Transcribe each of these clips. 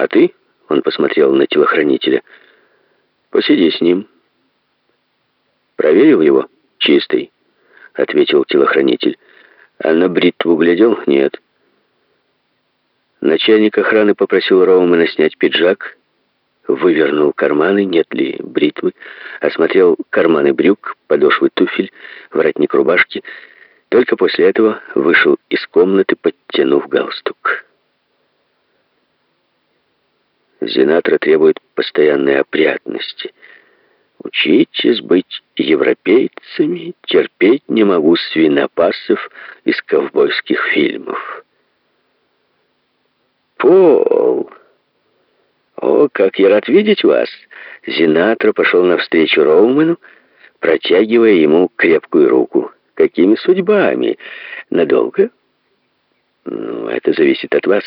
А ты, он посмотрел на телохранителя, посиди с ним. Проверил его? Чистый, ответил телохранитель. А на бритву глядел? Нет. Начальник охраны попросил Роумана снять пиджак, вывернул карманы, нет ли бритвы, осмотрел карманы брюк, подошвы туфель, воротник рубашки. Только после этого вышел из комнаты, подтянув галстук. Зинатра требует постоянной опрятности. Учитесь быть европейцами, терпеть не могу свинопасов из ковбойских фильмов. Пол! О, как я рад видеть вас! Зинатра пошел навстречу Роумену, протягивая ему крепкую руку. Какими судьбами? Надолго? Ну, это зависит от вас.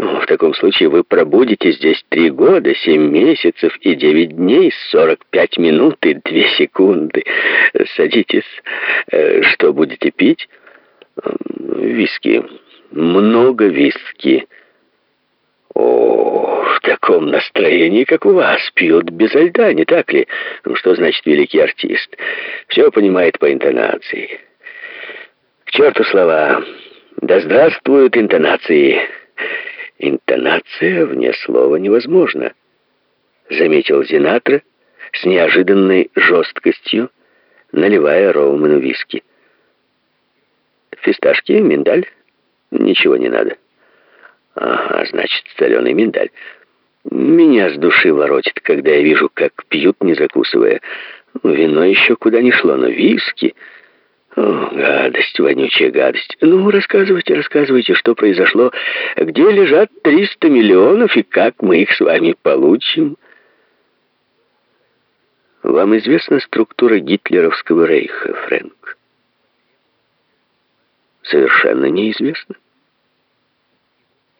В таком случае вы пробудете здесь три года, семь месяцев и девять дней, сорок пять минут и две секунды. Садитесь. Э, что будете пить? Виски. Много виски. О, в таком настроении, как у вас, пьют безо льда, не так ли? Ну, что значит великий артист? Все понимает по интонации. К черту слова. Да здравствуют интонации. Интонация вне слова невозможна, заметил Зинатра с неожиданной жесткостью, наливая Роуману виски. Фисташки, миндаль? Ничего не надо. Ага, значит, соленый миндаль. Меня с души воротит, когда я вижу, как пьют, не закусывая. Вино еще куда ни шло, но виски... О, гадость, вонючая гадость. Ну, рассказывайте, рассказывайте, что произошло. Где лежат 300 миллионов и как мы их с вами получим? Вам известна структура гитлеровского рейха, Фрэнк? Совершенно неизвестно.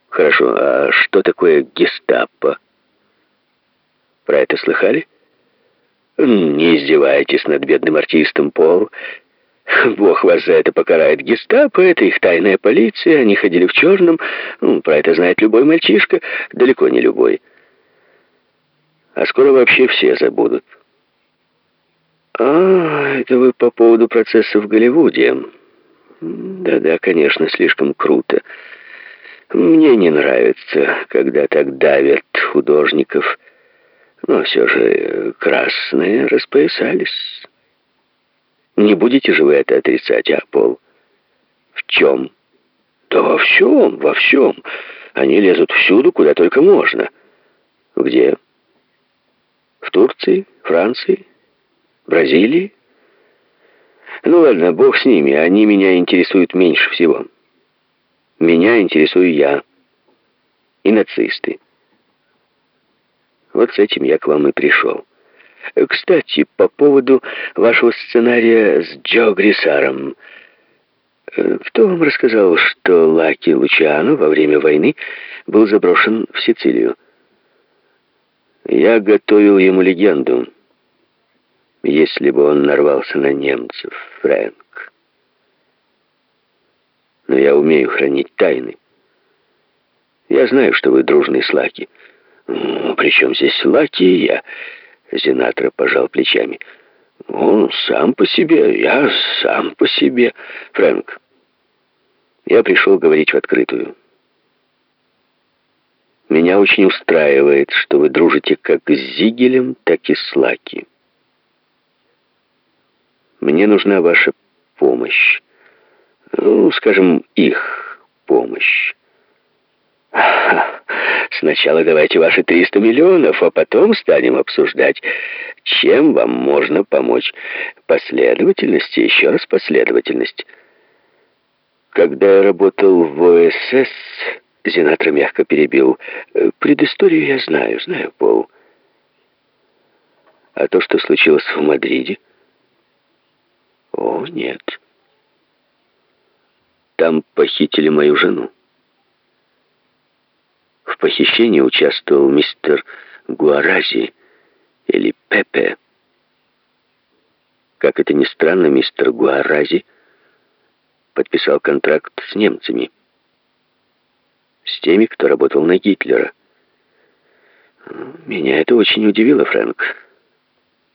Хорошо, а что такое гестапо? Про это слыхали? Не издевайтесь над бедным артистом Пол. Бог вас за это покарает. Гестапо — это их тайная полиция, они ходили в черном. Ну, про это знает любой мальчишка, далеко не любой. А скоро вообще все забудут. А, это вы по поводу процесса в Голливуде. Да-да, конечно, слишком круто. Мне не нравится, когда так давят художников. Но все же красные распоясались. Не будете же вы это отрицать, а, Пол? В чем? Да во всем, во всем. Они лезут всюду, куда только можно. Где? В Турции, Франции, Бразилии? Ну ладно, бог с ними, они меня интересуют меньше всего. Меня интересую я. И нацисты. Вот с этим я к вам и пришел. Кстати, по поводу вашего сценария с Джо Грисаром. Кто вам рассказал, что Лаки Лучиано во время войны был заброшен в Сицилию? Я готовил ему легенду. Если бы он нарвался на немцев, Фрэнк но я умею хранить тайны. Я знаю, что вы дружный с Лаки. Ну, при чем здесь Лаки и я? Зинатра пожал плечами. Он сам по себе, я сам по себе. Фрэнк, я пришел говорить в открытую. Меня очень устраивает, что вы дружите как с Зигелем, так и с Лаки. Мне нужна ваша помощь ну, скажем, их помощь. Сначала давайте ваши 300 миллионов, а потом станем обсуждать, чем вам можно помочь. Последовательность еще раз последовательность. Когда я работал в ОСС, Зинатра мягко перебил, предысторию я знаю, знаю, Пол. А то, что случилось в Мадриде? О, нет. Там похитили мою жену. В похищении участвовал мистер Гуарази или Пепе. Как это ни странно, мистер Гуарази подписал контракт с немцами. С теми, кто работал на Гитлера. Меня это очень удивило, Фрэнк.